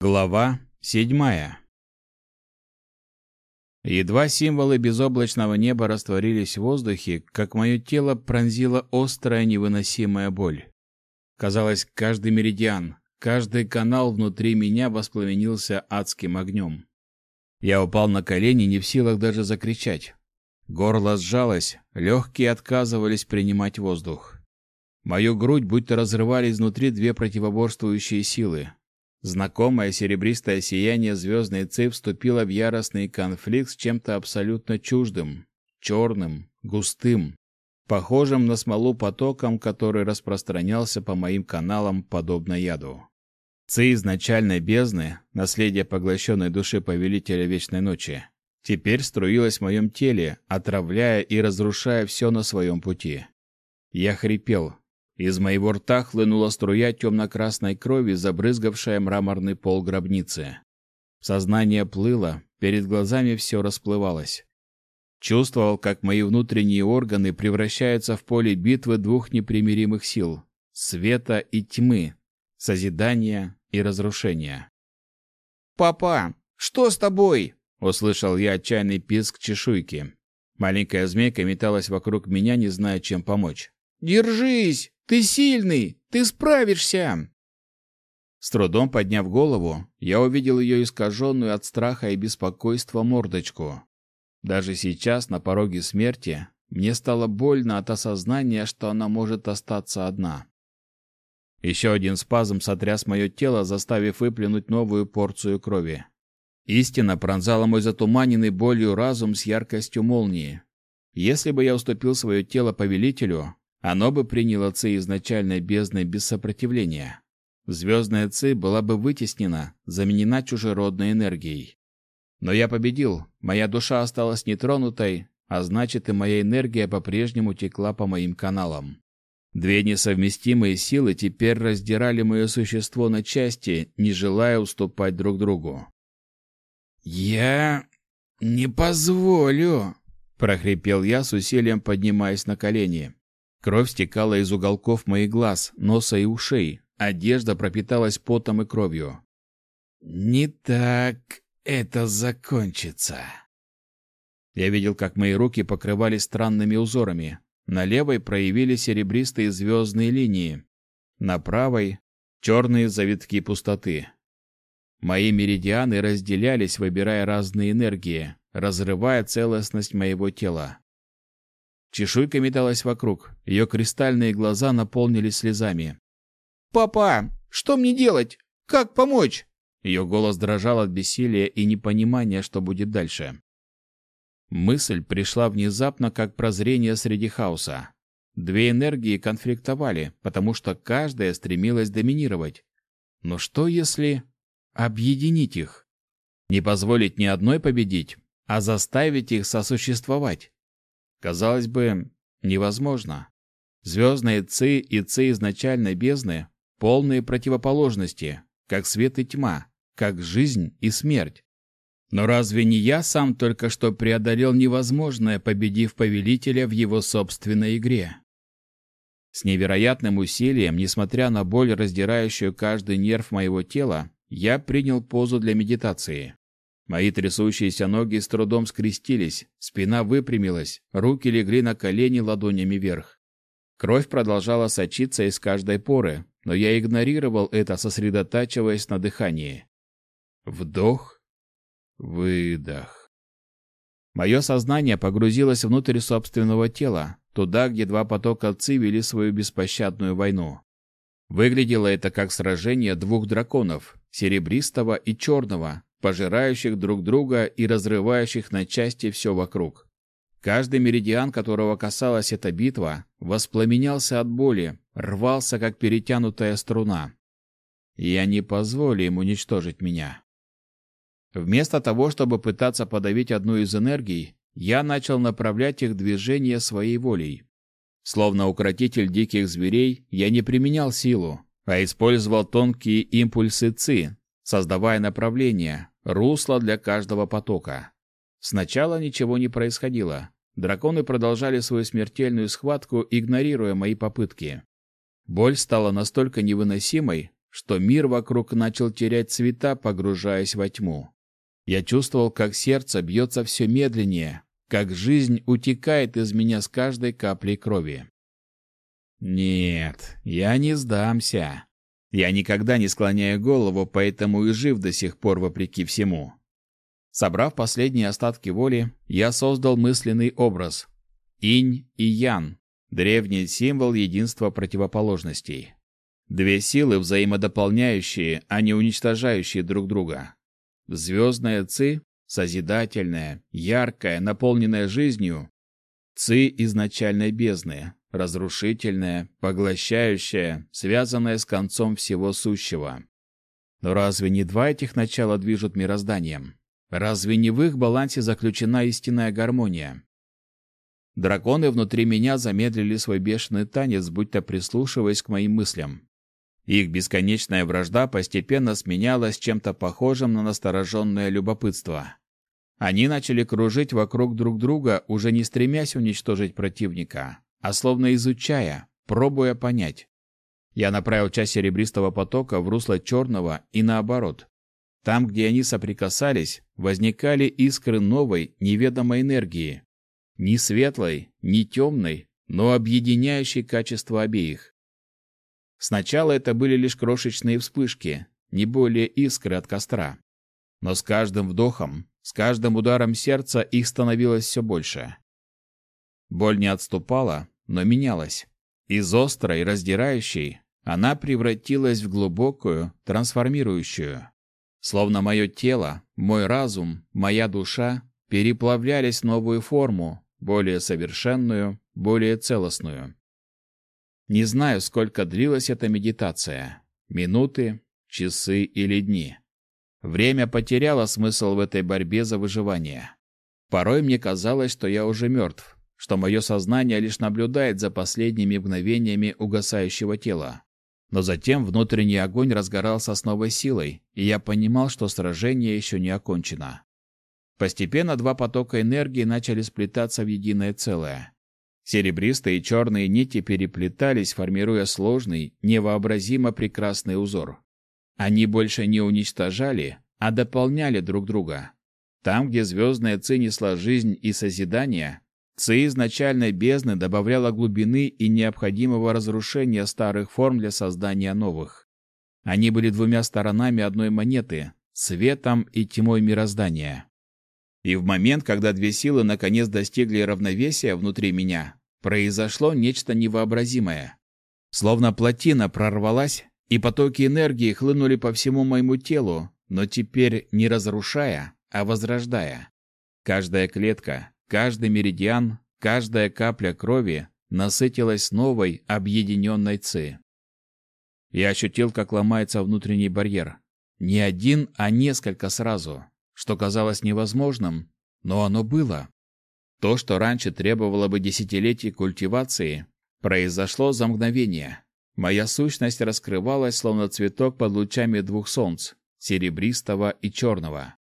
Глава седьмая. Едва символы безоблачного неба растворились в воздухе, как мое тело пронзила острая невыносимая боль. Казалось, каждый меридиан, каждый канал внутри меня воспламенился адским огнем. Я упал на колени, не в силах даже закричать. Горло сжалось, легкие отказывались принимать воздух. Мою грудь будто разрывали изнутри две противоборствующие силы, Знакомое серебристое сияние звездной ци вступило в яростный конфликт с чем-то абсолютно чуждым, черным, густым, похожим на смолу потоком, который распространялся по моим каналам подобно яду. Ци изначальной бездны, наследие поглощенной души повелителя вечной ночи, теперь струилась в моем теле, отравляя и разрушая все на своем пути. Я хрипел, из моего рта хлынула струя темно-красной крови, забрызгавшая мраморный пол гробницы. Сознание плыло, перед глазами все расплывалось. Чувствовал, как мои внутренние органы превращаются в поле битвы двух непримиримых сил — света и тьмы, созидания и разрушения. «Папа, что с тобой?» — услышал я отчаянный писк чешуйки. Маленькая змейка металась вокруг меня, не зная, чем помочь. «Держись! Ты сильный! Ты справишься!» С трудом подняв голову, я увидел ее искаженную от страха и беспокойства мордочку. Даже сейчас, на пороге смерти, мне стало больно от осознания, что она может остаться одна. Еще один спазм сотряс мое тело, заставив выплюнуть новую порцию крови. Истина пронзала мой затуманенный болью разум с яркостью молнии. Если бы я уступил свое тело повелителю, оно бы приняло ци изначальной бездны без сопротивления. Звездная ци была бы вытеснена, заменена чужеродной энергией. Но я победил, моя душа осталась нетронутой, а значит и моя энергия по-прежнему текла по моим каналам. Две несовместимые силы теперь раздирали мое существо на части, не желая уступать друг другу. «Я не позволю!» — прохрипел я с усилием, поднимаясь на колени. Кровь стекала из уголков моих глаз, носа и ушей. Одежда пропиталась потом и кровью. «Не так это закончится». Я видел, как мои руки покрывались странными узорами. На левой проявились серебристые звездные линии. На правой — черные завитки пустоты. Мои меридианы разделялись, выбирая разные энергии, разрывая целостность моего тела. Чешуйка металась вокруг. Ее кристальные глаза наполнились слезами. «Папа, что мне делать? Как помочь?» Ее голос дрожал от бессилия и непонимания, что будет дальше. Мысль пришла внезапно, как прозрение среди хаоса. Две энергии конфликтовали, потому что каждая стремилась доминировать. Но что если объединить их? Не позволить ни одной победить, а заставить их сосуществовать? Казалось бы, невозможно. Звездные ци и ци изначальной бездны — полные противоположности, как свет и тьма, как жизнь и смерть. Но разве не я сам только что преодолел невозможное, победив повелителя в его собственной игре? С невероятным усилием, несмотря на боль, раздирающую каждый нерв моего тела, я принял позу для медитации. Мои трясущиеся ноги с трудом скрестились, спина выпрямилась, руки легли на колени ладонями вверх. Кровь продолжала сочиться из каждой поры, но я игнорировал это, сосредотачиваясь на дыхании. Вдох, выдох. Мое сознание погрузилось внутрь собственного тела, туда, где два потока ци вели свою беспощадную войну. Выглядело это как сражение двух драконов, серебристого и черного, пожирающих друг друга и разрывающих на части все вокруг. Каждый меридиан, которого касалась эта битва, воспламенялся от боли, рвался, как перетянутая струна. Я не позволю им уничтожить меня. Вместо того, чтобы пытаться подавить одну из энергий, я начал направлять их движение своей волей. Словно укротитель диких зверей, я не применял силу, а использовал тонкие импульсы ЦИ, создавая направление, русло для каждого потока. Сначала ничего не происходило. Драконы продолжали свою смертельную схватку, игнорируя мои попытки. Боль стала настолько невыносимой, что мир вокруг начал терять цвета, погружаясь во тьму. Я чувствовал, как сердце бьется все медленнее, как жизнь утекает из меня с каждой каплей крови. Нет, я не сдамся. Я никогда не склоняю голову, поэтому и жив до сих пор вопреки всему. Собрав последние остатки воли, я создал мысленный образ. Инь и Ян – древний символ единства противоположностей. Две силы взаимодополняющие, а не уничтожающие друг друга. Звездная Ци – созидательная, яркая, наполненная жизнью. Ци изначальной бездны, разрушительная, поглощающая, связанная с концом всего сущего. Но разве не два этих начала движут мирозданием? Разве не в их балансе заключена истинная гармония? Драконы внутри меня замедлили свой бешеный танец, будто прислушиваясь к моим мыслям. Их бесконечная вражда постепенно сменялась чем-то похожим на настороженное любопытство. Они начали кружить вокруг друг друга, уже не стремясь уничтожить противника, а словно изучая, пробуя понять. Я направил часть серебристого потока в русло черного и наоборот. Там, где они соприкасались, возникали искры новой, неведомой энергии. Ни светлой, ни темной, но объединяющей качество обеих. Сначала это были лишь крошечные вспышки, не более искры от костра. Но с каждым вдохом, с каждым ударом сердца их становилось все больше. Боль не отступала, но менялась. Из острой, раздирающей, она превратилась в глубокую, трансформирующую. Словно мое тело, мой разум, моя душа переплавлялись в новую форму, более совершенную, более целостную. Не знаю, сколько длилась эта медитация. Минуты, часы или дни. Время потеряло смысл в этой борьбе за выживание. Порой мне казалось, что я уже мертв, что мое сознание лишь наблюдает за последними мгновениями угасающего тела. Но затем внутренний огонь разгорался с новой силой, и я понимал, что сражение еще не окончено. Постепенно два потока энергии начали сплетаться в единое целое. Серебристые и черные нити переплетались, формируя сложный, невообразимо прекрасный узор. Они больше не уничтожали, а дополняли друг друга. Там, где звездная ци жизнь и созидание, Ци изначальной бездны добавляла глубины и необходимого разрушения старых форм для создания новых. Они были двумя сторонами одной монеты – светом и тьмой мироздания. И в момент, когда две силы наконец достигли равновесия внутри меня, произошло нечто невообразимое. Словно плотина прорвалась, и потоки энергии хлынули по всему моему телу, но теперь не разрушая, а возрождая. Каждая клетка, Каждый меридиан, каждая капля крови насытилась новой объединенной ци. Я ощутил, как ломается внутренний барьер. Не один, а несколько сразу, что казалось невозможным, но оно было. То, что раньше требовало бы десятилетий культивации, произошло за мгновение. Моя сущность раскрывалась, словно цветок под лучами двух солнц, серебристого и черного.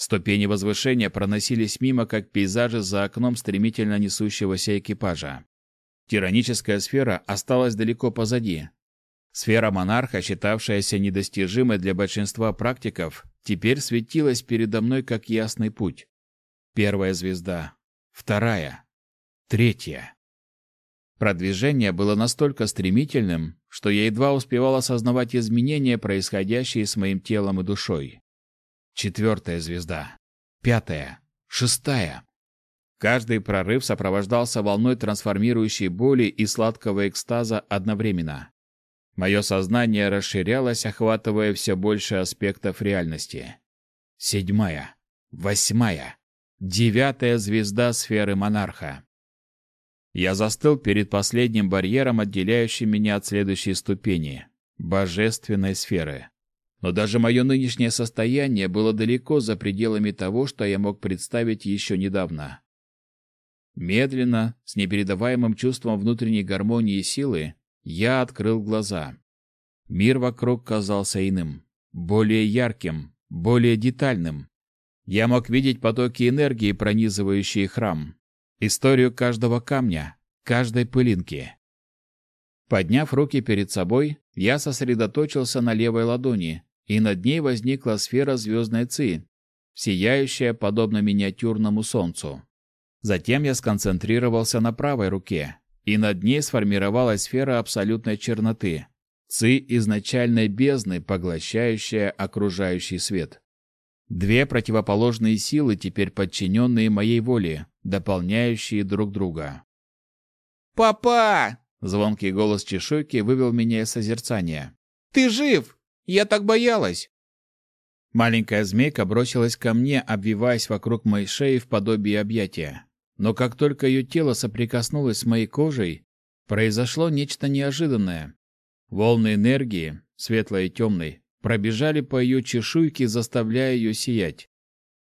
Ступени возвышения проносились мимо, как пейзажи за окном стремительно несущегося экипажа. Тираническая сфера осталась далеко позади. Сфера монарха, считавшаяся недостижимой для большинства практиков, теперь светилась передо мной как ясный путь. Первая звезда, вторая, третья. Продвижение было настолько стремительным, что я едва успевал осознавать изменения, происходящие с моим телом и душой. Четвертая звезда. Пятая. Шестая. Каждый прорыв сопровождался волной трансформирующей боли и сладкого экстаза одновременно. Мое сознание расширялось, охватывая все больше аспектов реальности. Седьмая. Восьмая. Девятая звезда сферы монарха. Я застыл перед последним барьером, отделяющим меня от следующей ступени — божественной сферы. Но даже мое нынешнее состояние было далеко за пределами того, что я мог представить еще недавно. Медленно, с непередаваемым чувством внутренней гармонии и силы, я открыл глаза. Мир вокруг казался иным, более ярким, более детальным. Я мог видеть потоки энергии, пронизывающие храм, историю каждого камня, каждой пылинки. Подняв руки перед собой, я сосредоточился на левой ладони, и над ней возникла сфера звездной ци, сияющая подобно миниатюрному солнцу. Затем я сконцентрировался на правой руке, и над ней сформировалась сфера абсолютной черноты, ци изначальной бездны, поглощающая окружающий свет. Две противоположные силы, теперь подчиненные моей воле, дополняющие друг друга. «Папа!» — звонкий голос чешуйки вывел меня из созерцания. «Ты жив! Я так боялась!» Маленькая змейка бросилась ко мне, обвиваясь вокруг моей шеи в подобии объятия. Но как только ее тело соприкоснулось с моей кожей, произошло нечто неожиданное. Волны энергии, светлой и темной, пробежали по ее чешуйке, заставляя ее сиять.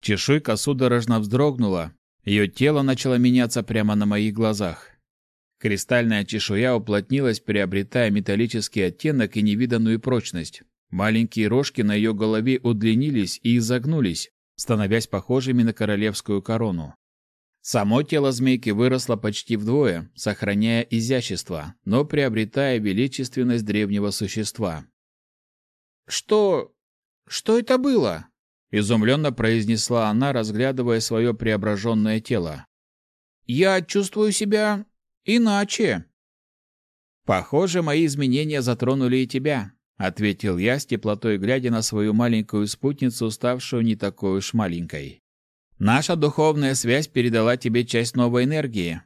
Чешуйка судорожно вздрогнула, ее тело начало меняться прямо на моих глазах. Кристальная чешуя уплотнилась, приобретая металлический оттенок и невиданную прочность. Маленькие рожки на ее голове удлинились и изогнулись, становясь похожими на королевскую корону. Само тело змейки выросло почти вдвое, сохраняя изящество, но приобретая величественность древнего существа. «Что... что это было?» — изумленно произнесла она, разглядывая свое преображенное тело. «Я чувствую себя иначе». «Похоже, мои изменения затронули и тебя», ответил я с теплотой глядя на свою маленькую спутницу, ставшую не такой уж маленькой. Наша духовная связь передала тебе часть новой энергии.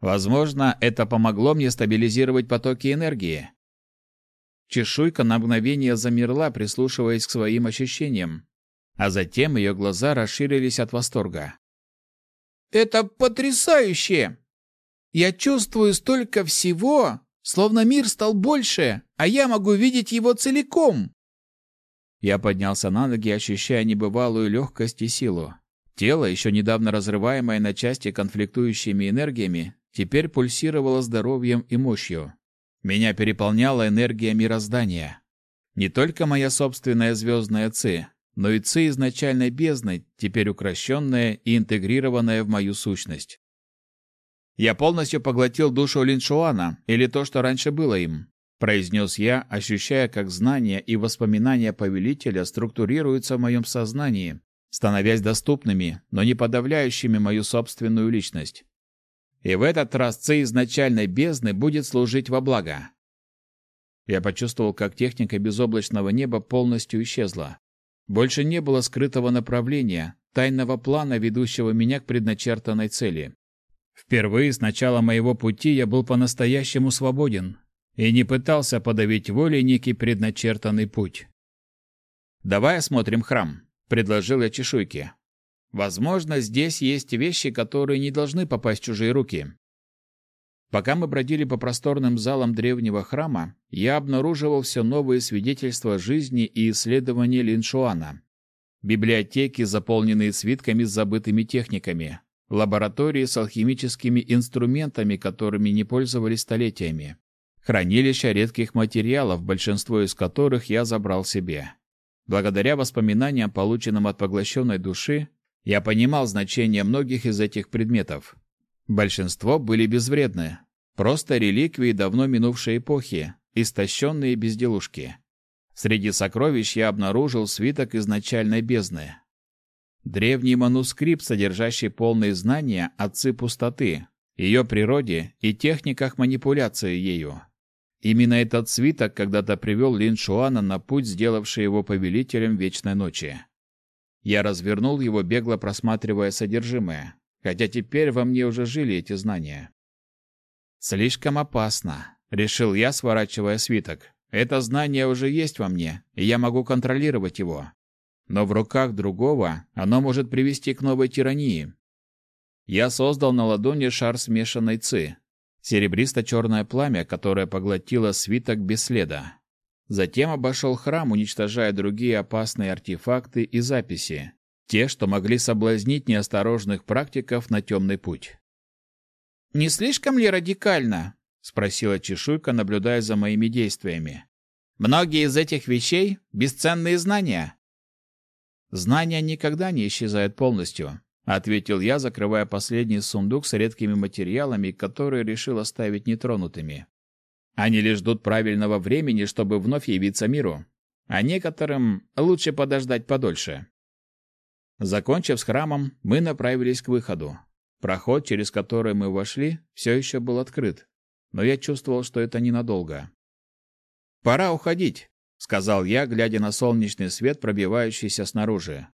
Возможно, это помогло мне стабилизировать потоки энергии. Чешуйка на мгновение замерла, прислушиваясь к своим ощущениям, а затем ее глаза расширились от восторга. Это потрясающе! Я чувствую столько всего, Словно мир стал больше, а я могу видеть его целиком. Я поднялся на ноги, ощущая небывалую легкость и силу. Тело, еще недавно разрываемое на части конфликтующими энергиями, теперь пульсировало здоровьем и мощью. Меня переполняла энергия мироздания. Не только моя собственная звездная ци, но и ци изначальной бездны, теперь укращенная и интегрированная в мою сущность. Я полностью поглотил душу Линшуана, или то, что раньше было им, произнес я, ощущая, как знания и воспоминания повелителя структурируются в моем сознании, становясь доступными, но не подавляющими мою собственную личность. И в этот раз ци изначальной бездны будет служить во благо. Я почувствовал, как техника безоблачного неба полностью исчезла. Больше не было скрытого направления, тайного плана, ведущего меня к предначертанной цели. Впервые с начала моего пути я был по-настоящему свободен и не пытался подавить волей некий предначертанный путь. «Давай осмотрим храм», — предложил я чешуйке. «Возможно, здесь есть вещи, которые не должны попасть в чужие руки». Пока мы бродили по просторным залам древнего храма, я обнаруживал все новые свидетельства жизни и исследований Линшуана. Библиотеки, заполненные свитками с забытыми техниками, лаборатории с алхимическими инструментами, которыми не пользовались столетиями, хранилища редких материалов, большинство из которых я забрал себе. Благодаря воспоминаниям, полученным от поглощенной души, я понимал значение многих из этих предметов. Большинство были безвредны, просто реликвии давно минувшей эпохи, истощенные безделушки. Среди сокровищ я обнаружил свиток изначальной бездны, Древний манускрипт, содержащий полные знания отцы пустоты, ее природе и техниках манипуляции ею. Именно этот свиток когда-то привел Лин Шуана на путь, сделавший его повелителем Вечной Ночи. Я развернул его, бегло просматривая содержимое, хотя теперь во мне уже жили эти знания. «Слишком опасно», — решил я, сворачивая свиток. «Это знание уже есть во мне, и я могу контролировать его но в руках другого оно может привести к новой тирании. Я создал на ладони шар смешанной ци, серебристо-черное пламя, которое поглотило свиток без следа. Затем обошел храм, уничтожая другие опасные артефакты и записи, те, что могли соблазнить неосторожных практиков на темный путь. «Не слишком ли радикально?» — спросила чешуйка, наблюдая за моими действиями. «Многие из этих вещей — бесценные знания. Знания никогда не исчезают полностью, ответил я, закрывая последний сундук с редкими материалами, которые решил оставить нетронутыми. Они лишь ждут правильного времени, чтобы вновь явиться миру. А некоторым лучше подождать подольше. Закончив с храмом, мы направились к выходу. Проход, через который мы вошли, все еще был открыт, но я чувствовал, что это ненадолго. «Пора уходить», — сказал я, глядя на солнечный свет, пробивающийся снаружи.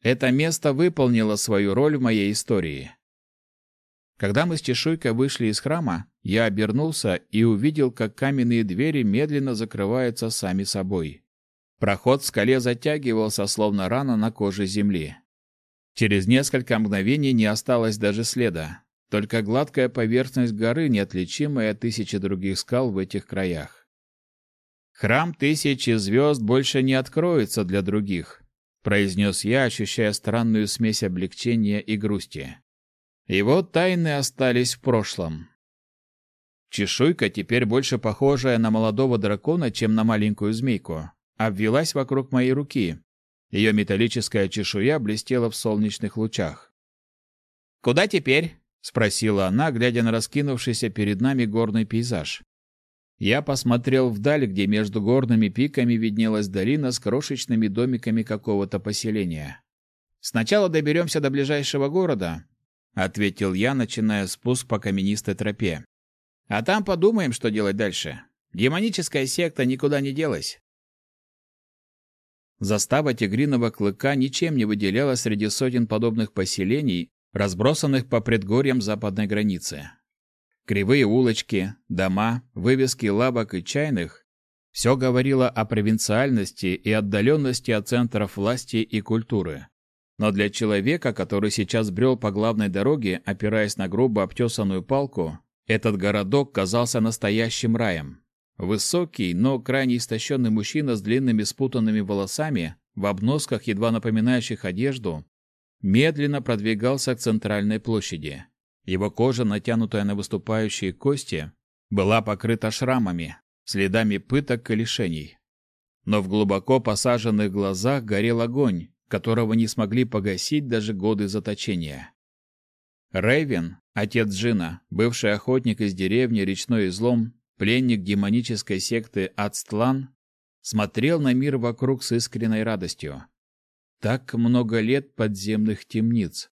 «Это место выполнило свою роль в моей истории». Когда мы с чешуйкой вышли из храма, я обернулся и увидел, как каменные двери медленно закрываются сами собой. Проход в скале затягивался, словно рана на коже земли. Через несколько мгновений не осталось даже следа, только гладкая поверхность горы, неотличимая от тысячи других скал в этих краях. «Храм тысячи звезд больше не откроется для других», произнес я, ощущая странную смесь облегчения и грусти. Его тайны остались в прошлом. Чешуйка, теперь больше похожая на молодого дракона, чем на маленькую змейку, обвелась вокруг моей руки. Ее металлическая чешуя блестела в солнечных лучах. «Куда теперь?» — спросила она, глядя на раскинувшийся перед нами горный пейзаж. Я посмотрел вдаль, где между горными пиками виднелась долина с крошечными домиками какого-то поселения. «Сначала доберемся до ближайшего города, — ответил я, начиная спуск по каменистой тропе. «А там подумаем, что делать дальше. Демоническая секта никуда не делась». Застава тигриного клыка ничем не выделялась среди сотен подобных поселений, разбросанных по предгорьям западной границы. Кривые улочки, дома, вывески лавок и чайных — все говорило о провинциальности и отдаленности от центров власти и культуры. Но для человека, который сейчас брел по главной дороге, опираясь на грубо обтесанную палку, этот городок казался настоящим раем. Высокий, но крайне истощенный мужчина с длинными спутанными волосами, в обносках, едва напоминающих одежду, медленно продвигался к центральной площади. Его кожа, натянутая на выступающие кости, была покрыта шрамами, следами пыток и лишений. Но в глубоко посаженных глазах горел огонь, которого не смогли погасить даже годы заточения. Рейвен, отец Джина, бывший охотник из деревни Речной Излом, пленник демонической секты Ацтлан, смотрел на мир вокруг с искренней радостью. Так много лет подземных темниц,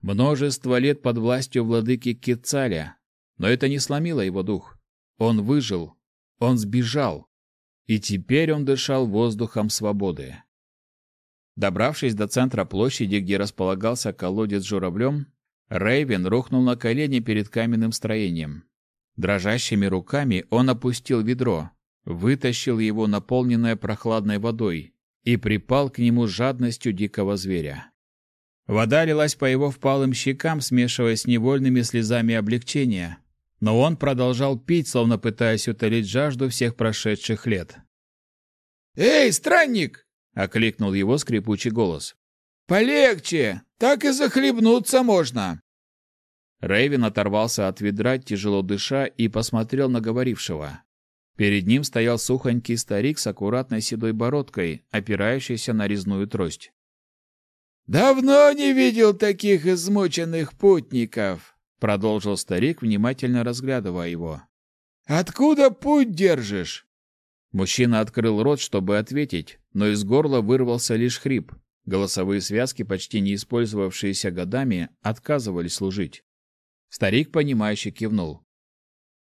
множество лет под властью владыки Кецаля, но это не сломило его дух. Он выжил, он сбежал, и теперь он дышал воздухом свободы. Добравшись до центра площади, где располагался колодец с журавлем, Рейвен рухнул на колени перед каменным строением. Дрожащими руками он опустил ведро, вытащил его, наполненное прохладной водой, и припал к нему жадностью дикого зверя. Вода лилась по его впалым щекам, смешиваясь с невольными слезами облегчения, но он продолжал пить, словно пытаясь утолить жажду всех прошедших лет. «Эй, странник!» окликнул его скрипучий голос. Полегче, так и захлебнуться можно. Рейвен оторвался от ведра, тяжело дыша, и посмотрел на говорившего. Перед ним стоял сухонький старик с аккуратной седой бородкой, опирающийся на резную трость. «Давно не видел таких измученных путников», — продолжил старик, внимательно разглядывая его. «Откуда путь держишь?» Мужчина открыл рот, чтобы ответить, но из горла вырвался лишь хрип. Голосовые связки, почти не использовавшиеся годами, отказывались служить. Старик, понимающе кивнул.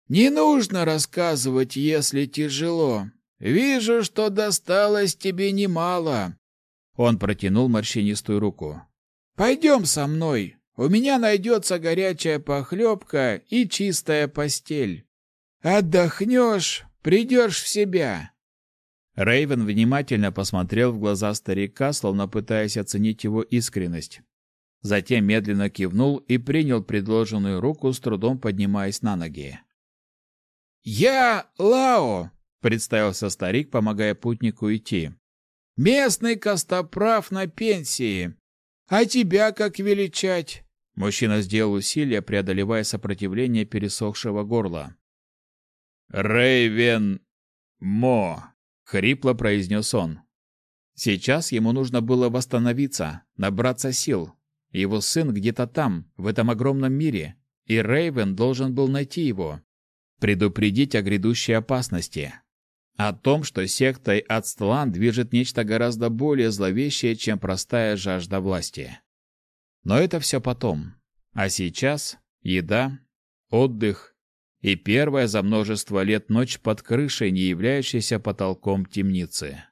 «Не нужно рассказывать, если тяжело. Вижу, что досталось тебе немало». Он протянул морщинистую руку. «Пойдем со мной. У меня найдется горячая похлебка и чистая постель. Отдохнешь, Придешь в себя. Рейвен внимательно посмотрел в глаза старика, словно пытаясь оценить его искренность. Затем медленно кивнул и принял предложенную руку, с трудом поднимаясь на ноги. «Я Лао», — представился старик, помогая путнику идти. «Местный костоправ на пенсии. А тебя как величать?» Мужчина сделал усилие, преодолевая сопротивление пересохшего горла. Рейвен Мо, хрипло произнес он. Сейчас ему нужно было восстановиться, набраться сил. Его сын где-то там, в этом огромном мире, и Рейвен должен был найти его. предупредить о грядущей опасности, о том, что сектой Ацтлан движет нечто гораздо более зловещее, чем простая жажда власти. Но это все потом. А сейчас еда, отдых и первая за множество лет ночь под крышей, не являющейся потолком темницы.